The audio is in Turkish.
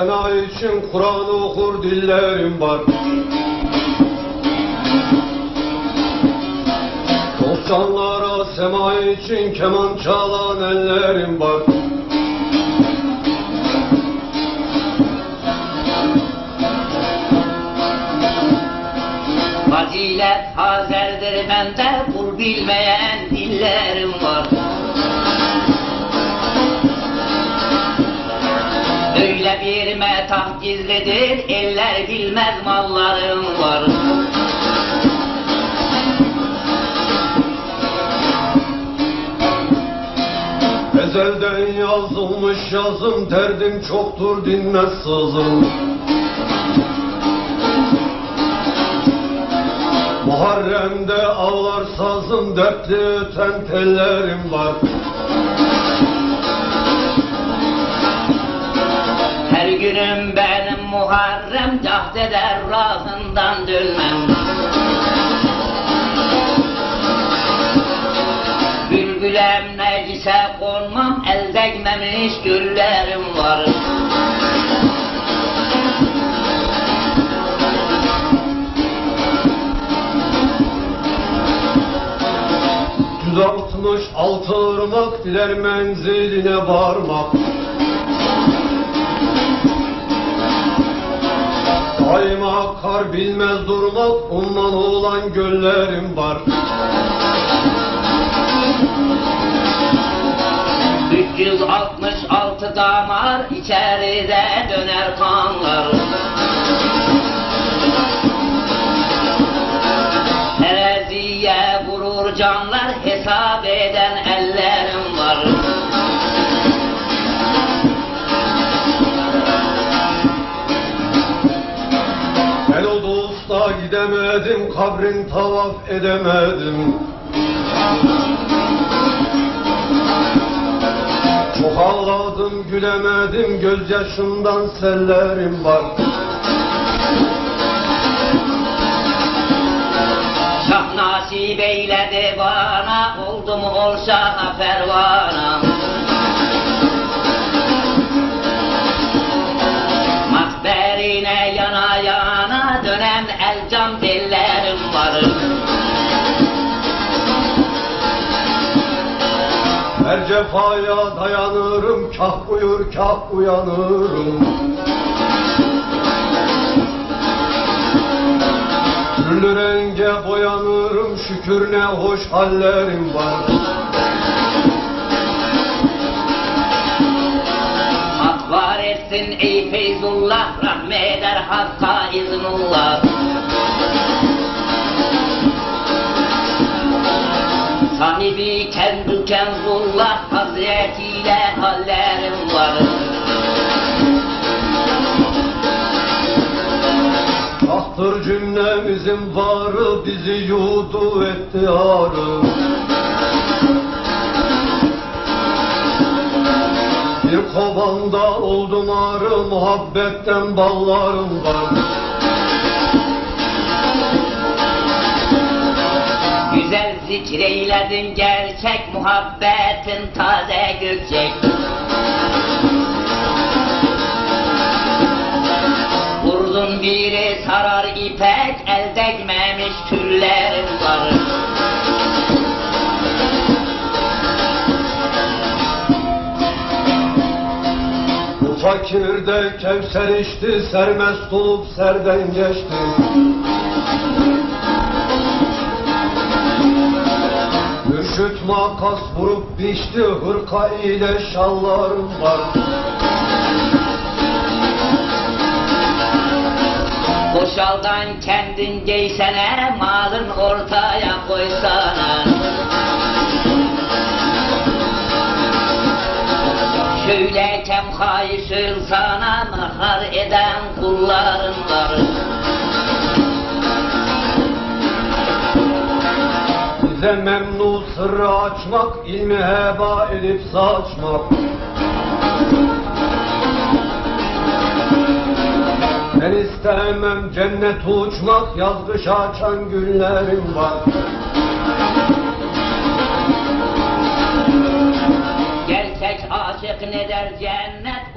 Sena için Kur'an okur dillerim var. Doksanlara sema için keman çalan ellerim var. Fazilet hazerdir bende Kul bilmeyen dillerim var Öyle bir metah gizlidir Eller bilmez mallarım var. Ezelden yazılmış yazım Derdim çoktur dinmez sızım. Muharrem'de ağlar sazım Dertli öten tellerim var günüm benim Muharrem Cahdeder razından dönmem. Bülbülem necise konmam El değmemiş güllerim var. Yüz altmış altı ırmak Diler menziline varmak Daima kar bilmez durmak Ondan olan göllerim var. 366 damar içeride döner kanlar. Teraziye vurur canlar hesap eden ellerim usta gidemedim Kabrin tavaf edemedim. Çok ağladım gülemedim Gözyaşımdan sellerim var. Şah nasip eyledi bana oldu mu olsa pervana can dillerim var. Her cefaya dayanırım Kah uyur kah uyanırım. Türlü renge boyanırım Şükür ne hoş hallerim var. Hak var etsin ey Feyzullah Rahmeder Hakk'a iznullah Sahibi kendi kenzullah Hazretiyle hallerim var. Tahtır cümlemizin varı Bizi yudu etti ağrı Bir kovanda oldum arı Muhabbetten ballarım var Zikreyledin gerçek Muhabbetin taze gökçek. Vurdun biri sarar ipek El değmemiş tüllerim var. Bu fakir de kevser içti Sermest olup serden geçti makas vurup biçti Hırka ile şallarım var. Boşaldan kendin giysene Malın ortaya koysana. Şöyle kemhayı sana Mahar eden kulların var Bize memnu sırrı açmak ilmi heba edip saçmak Ben istemem cennet uçmak Yaz kış açan günlerim var. Gerçek aşık ne der cennet